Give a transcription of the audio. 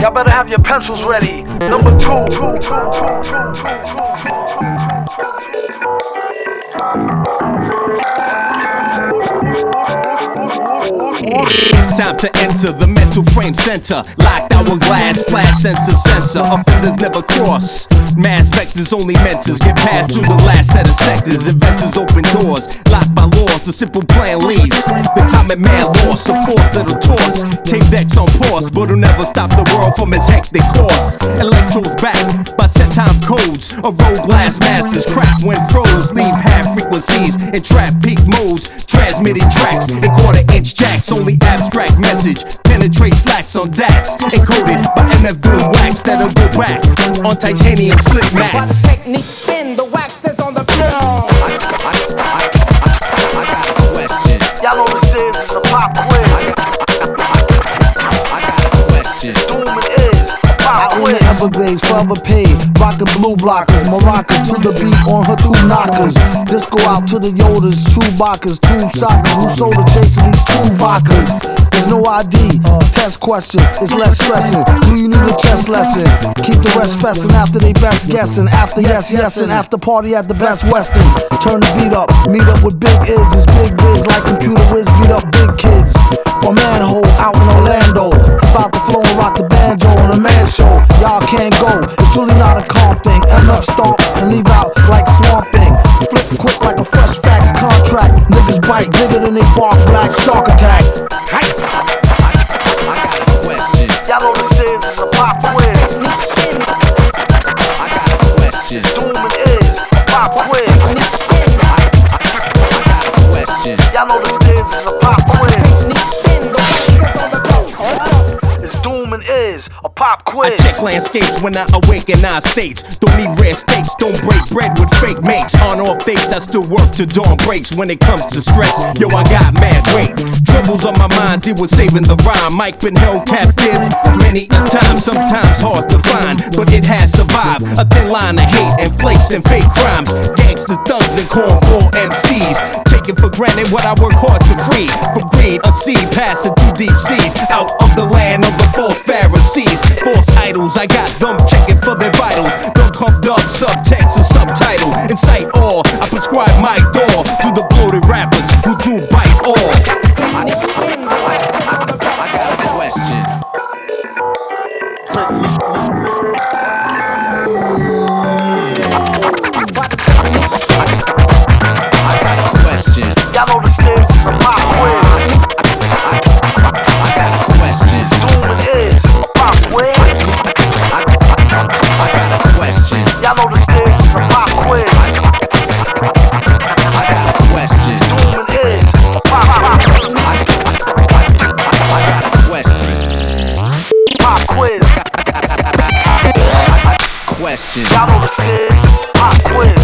Y'all better have your pencils ready. Number two. two, two, two, It's time to enter the mental frame center. Locked hourglass, flash sensor, sensor. Offenders never cross. Mass vectors, only mentors get passed through the last set of sectors. Inventors open doors, locked by laws. The simple plan leaves. The common man lost, a force that'll toss. Tape decks on pause, but it'll never stop the world from its hectic course. Electros back by set time codes. A road glass masters crap when froze. Leave half frequencies and trap peak modes. Transmitted tracks in quarter inch jacks. Only abstract message. Penetrate slacks on DAX. Encoded by MF Doom wax that'll go back on titanium slip What mats. technique spin? The wax is on the floor. I I I got a question. Y'all know this is a pop Everglades, forever paid. Rockin' blue blockers, Morocco to the beat on her two knockers. Disco out to the Yodas, true backers, two sockers. Who sold the chasing these two vodkas? There's no ID, test question, it's less stressing. Do you need a chess lesson? Keep the rest fessin' after they best guessing. After yes, yes, and after party at the best western. Turn the beat up, meet up with big is, it's big biz like computer whiz, beat up big kids. Or manhole out in Orlando. Pop And is a pop quiz. I check landscapes when I awaken our states. Don't need rare steaks, don't break bread with fake mates. On off dates, I still work to dawn breaks when it comes to stress. Yo, I got mad weight. Troubles on my mind, deal with saving the rhyme. Mike been held captive many a time, sometimes hard to find, but it has survived. A thin line of hate and flakes and fake crimes. Gangsters, thugs, and cornball MCs. For granted what I work hard to free. From greed, a seed passing through deep seas. Out of the land of the false Pharisees. False idols, I got them checking for their vitals. Don't come up, subtext or subtitle. Incite question. Y'all i quit